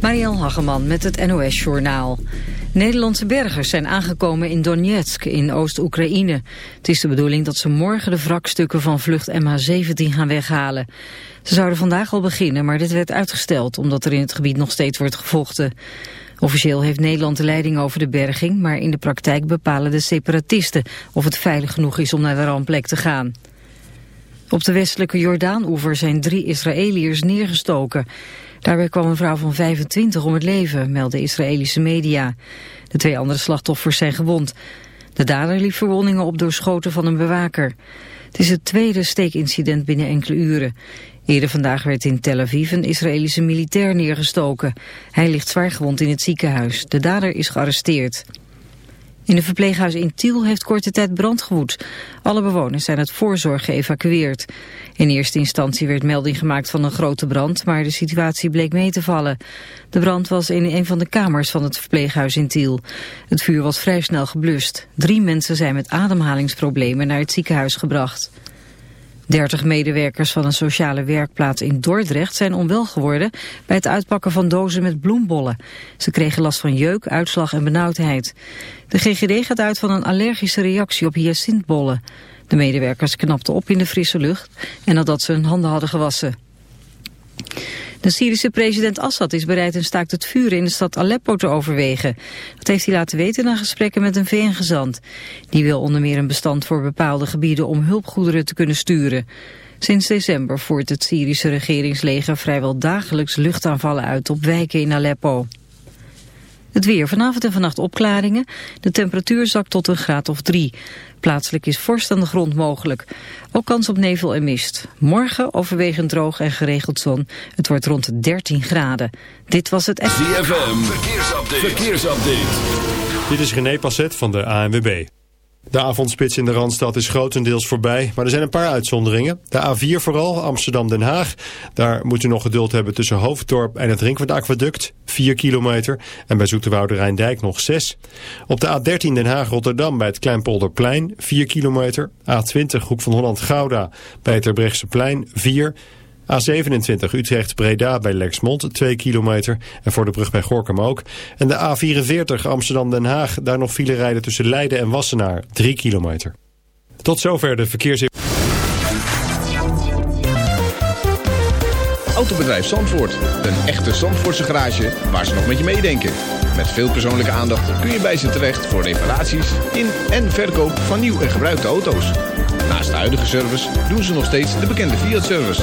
Marielle Hageman met het NOS Journaal. Nederlandse bergers zijn aangekomen in Donetsk in Oost-Oekraïne. Het is de bedoeling dat ze morgen de wrakstukken van vlucht MH17 gaan weghalen. Ze zouden vandaag al beginnen, maar dit werd uitgesteld... omdat er in het gebied nog steeds wordt gevochten. Officieel heeft Nederland de leiding over de berging... maar in de praktijk bepalen de separatisten of het veilig genoeg is om naar de rampplek te gaan. Op de westelijke Jordaan-oever zijn drie Israëliërs neergestoken. Daarbij kwam een vrouw van 25 om het leven, melden Israëlische media. De twee andere slachtoffers zijn gewond. De dader liep verwondingen op door schoten van een bewaker. Het is het tweede steekincident binnen enkele uren. Eerder vandaag werd in Tel Aviv een Israëlische militair neergestoken. Hij ligt zwaar gewond in het ziekenhuis. De dader is gearresteerd. In een verpleeghuis in Tiel heeft korte tijd brand gewoed. Alle bewoners zijn uit voorzorg geëvacueerd. In eerste instantie werd melding gemaakt van een grote brand, maar de situatie bleek mee te vallen. De brand was in een van de kamers van het verpleeghuis in Tiel. Het vuur was vrij snel geblust. Drie mensen zijn met ademhalingsproblemen naar het ziekenhuis gebracht. 30 medewerkers van een sociale werkplaats in Dordrecht zijn onwel geworden bij het uitpakken van dozen met bloembollen. Ze kregen last van jeuk, uitslag en benauwdheid. De GGD gaat uit van een allergische reactie op hyacintbollen. De medewerkers knapten op in de frisse lucht en nadat ze hun handen hadden gewassen. De Syrische president Assad is bereid een staakt het vuren in de stad Aleppo te overwegen. Dat heeft hij laten weten na gesprekken met een VN-gezant. Die wil onder meer een bestand voor bepaalde gebieden om hulpgoederen te kunnen sturen. Sinds december voert het Syrische regeringsleger vrijwel dagelijks luchtaanvallen uit op wijken in Aleppo. Het weer vanavond en vannacht opklaringen. De temperatuur zakt tot een graad of drie. Plaatselijk is vorst aan de grond mogelijk. Ook kans op nevel en mist. Morgen overwegend droog en geregeld zon. Het wordt rond 13 graden. Dit was het... ZFM, verkeersupdate. verkeersupdate. Dit is René Passet van de ANWB. De avondspits in de Randstad is grotendeels voorbij, maar er zijn een paar uitzonderingen. De A4 vooral, Amsterdam-Den Haag. Daar moet u nog geduld hebben tussen Hoofddorp en het Rinkwart 4 kilometer. En bij Zoeterwoude Rijndijk nog 6. Op de A13 Den Haag-Rotterdam bij het Kleinpolderplein 4 kilometer. A20 Hoek van Holland-Gouda bij het Erbrechtseplein 4 A27 Utrecht-Breda bij Lexmond 2 kilometer. En voor de brug bij Gorkum ook. En de A44 Amsterdam-Den Haag. Daar nog file rijden tussen Leiden en Wassenaar 3 kilometer. Tot zover de verkeers... Autobedrijf Zandvoort. Een echte Zandvoortse garage waar ze nog met je meedenken. Met veel persoonlijke aandacht kun je bij ze terecht voor reparaties in en verkoop van nieuw en gebruikte auto's. Naast de huidige service doen ze nog steeds de bekende Fiat-service.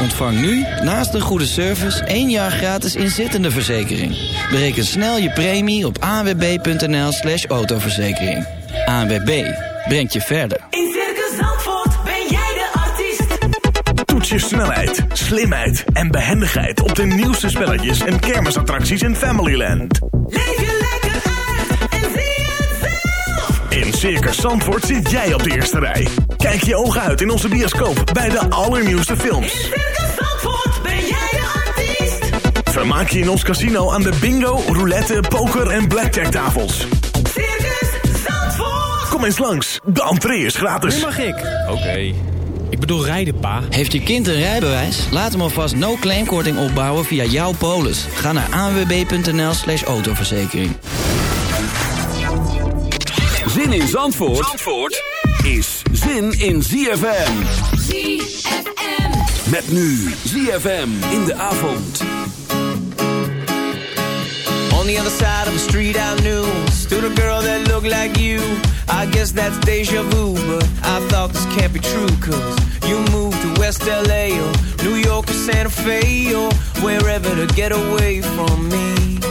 Ontvang nu, naast een goede service, één jaar gratis inzittende verzekering. Bereken snel je premie op anwb.nl slash autoverzekering. ANWB, brengt je verder. In Circus Zandvoort ben jij de artiest. Toets je snelheid, slimheid en behendigheid op de nieuwste spelletjes en kermisattracties in Familyland. Leef je lekker uit en zie het zelf. In Circus Zandvoort zit jij op de eerste rij. Kijk je ogen uit in onze bioscoop bij de allernieuwste films. In Circus Zandvoort ben jij de artiest. Vermaak je in ons casino aan de bingo, roulette, poker en blackjack tafels. Circus Zandvoort. Kom eens langs, de entree is gratis. mag ik. Oké. Ik bedoel rijden, pa. Heeft je kind een rijbewijs? Laat hem alvast no-claimkorting opbouwen via jouw polis. Ga naar anwb.nl slash autoverzekering. Zin in Zandvoort, Zandvoort is zin in ZFM. ZFM. Met nu ZFM in de avond. On the other side of the street I knew Stood a girl that looked like you I guess that's deja vu But I thought thought this can't be true, cause you moved to West LA or New York or Santa Fe or wherever to get away from me.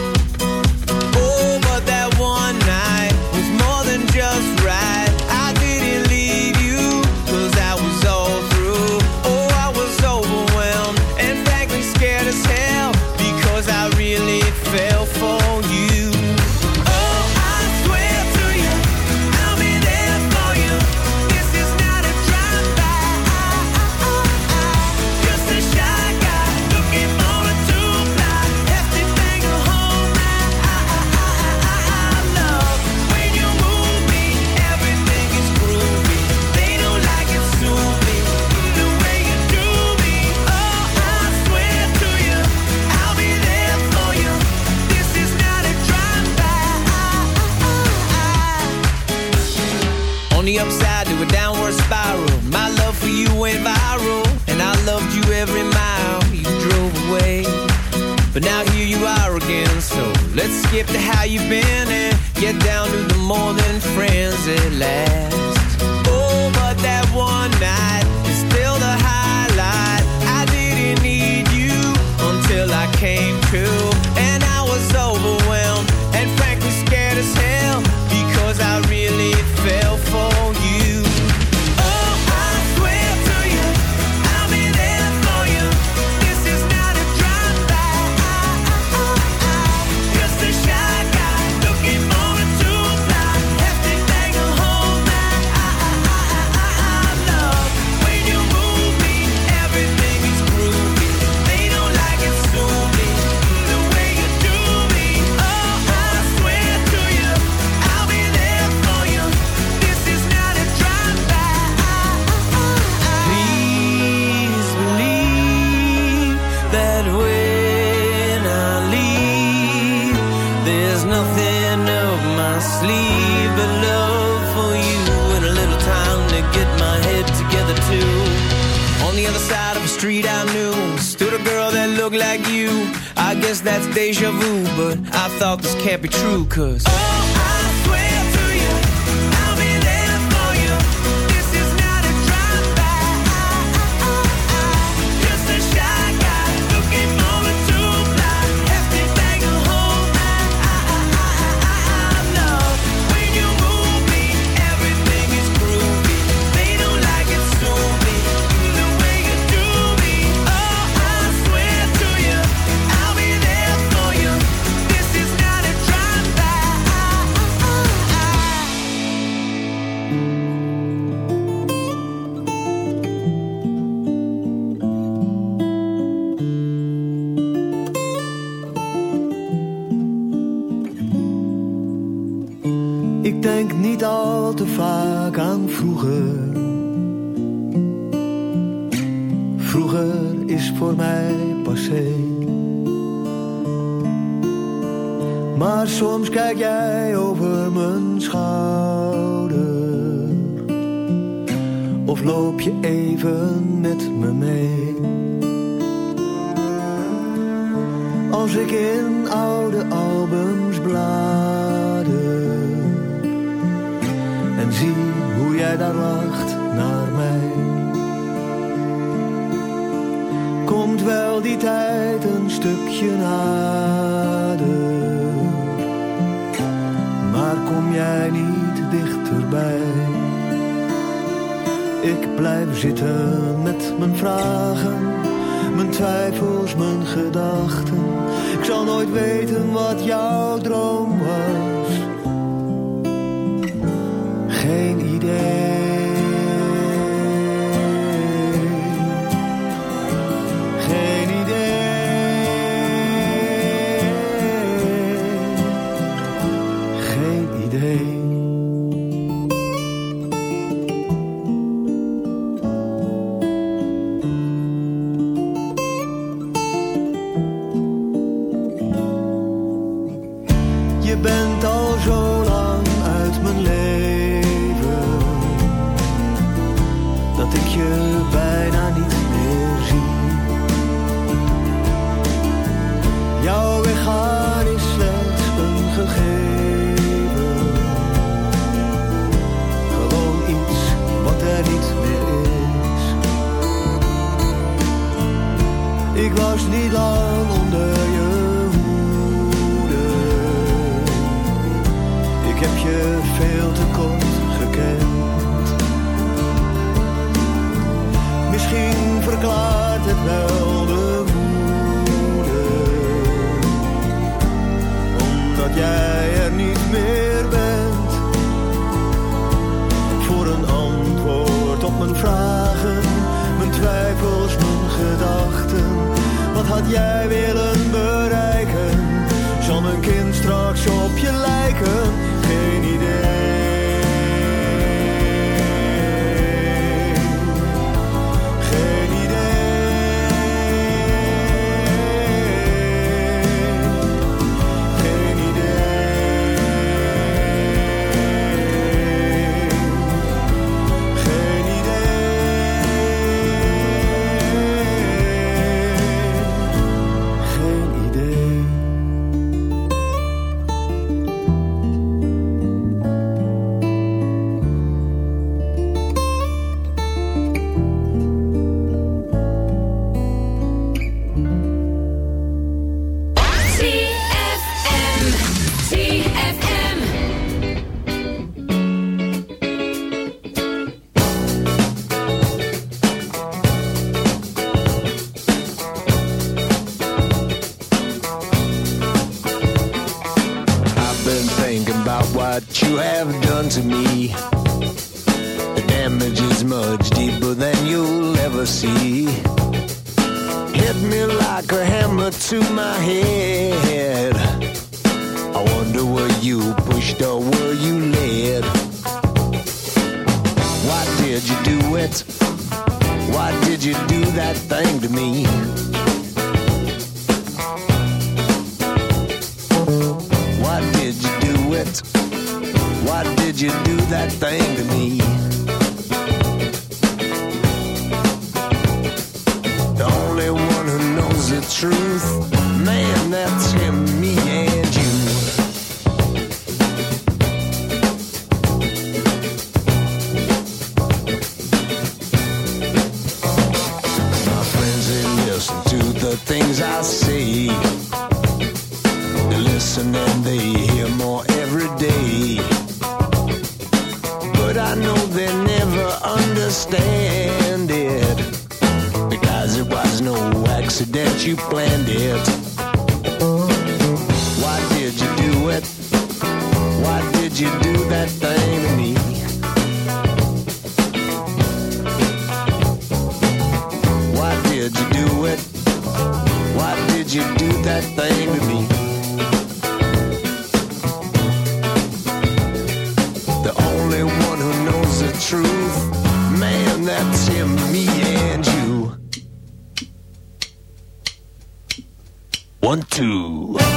One, two.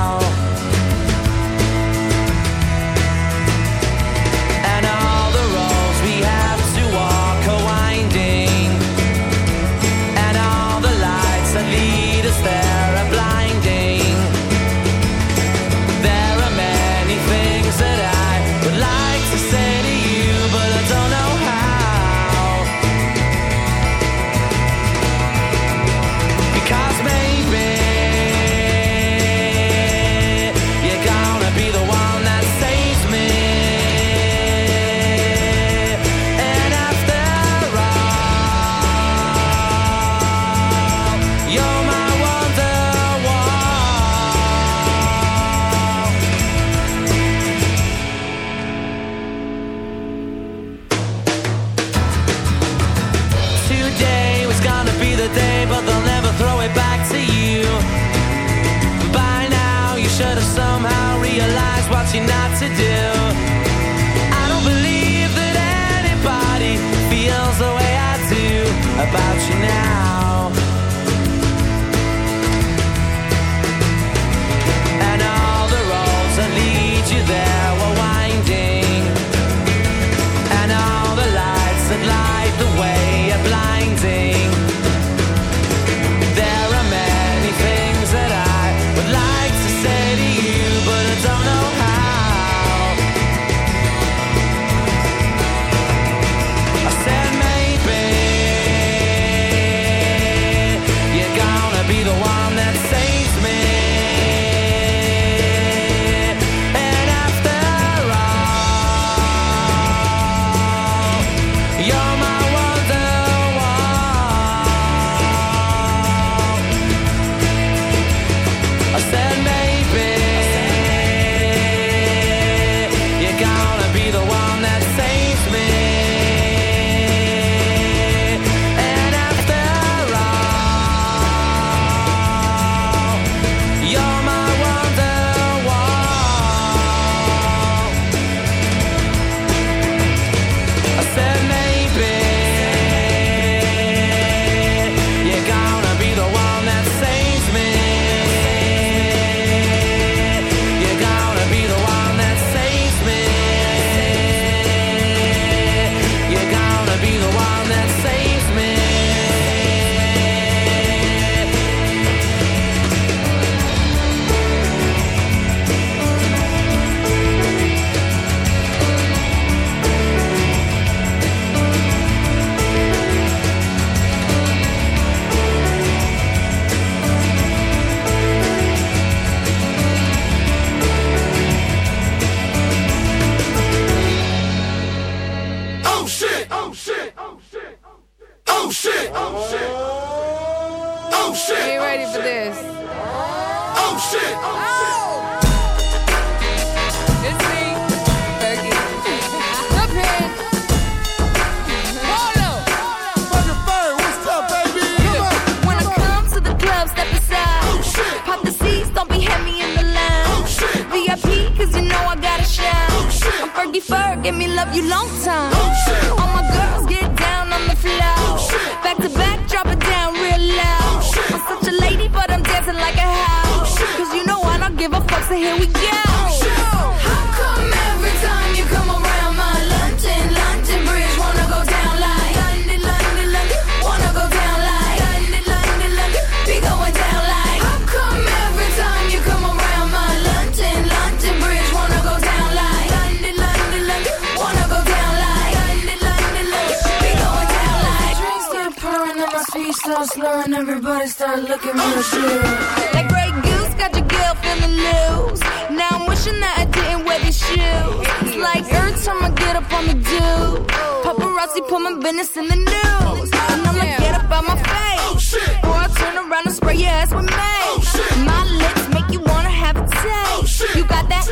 up on me, dude. Paparazzi put my business in the news. And I'ma get up on my face. Oh, or I turn around and spray your ass with mace. Oh, my lips make you wanna have a taste. Oh, you got that?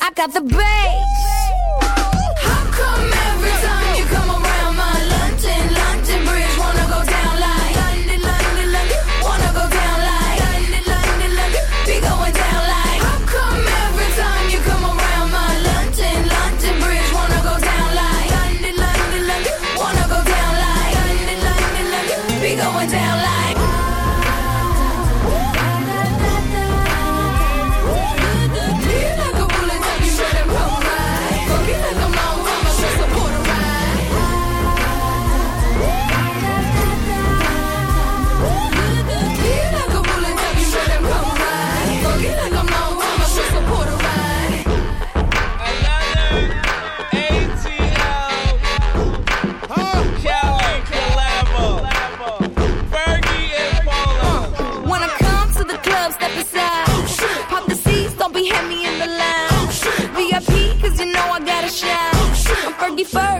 I got the bass. How come?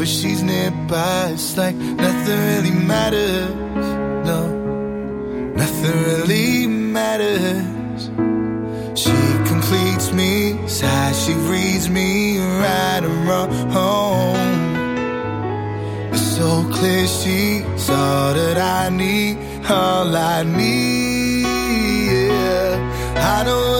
Whenever she's nearby. It's like nothing really matters. No, nothing really matters. She completes me, sighs, she reads me right and wrong. It's so clear she's all that I need, all I need. Yeah. I know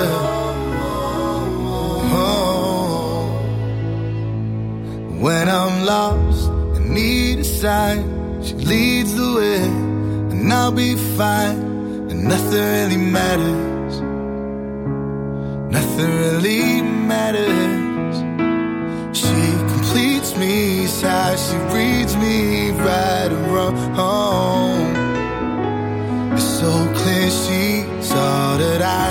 Sign, she leads the way, and I'll be fine, and nothing really matters. Nothing really matters. She completes me, how she reads me right and wrong. It's so clear she's all that I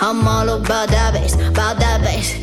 I'm all about that bass, about that bass.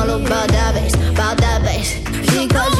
all about that bass, about that bass. Because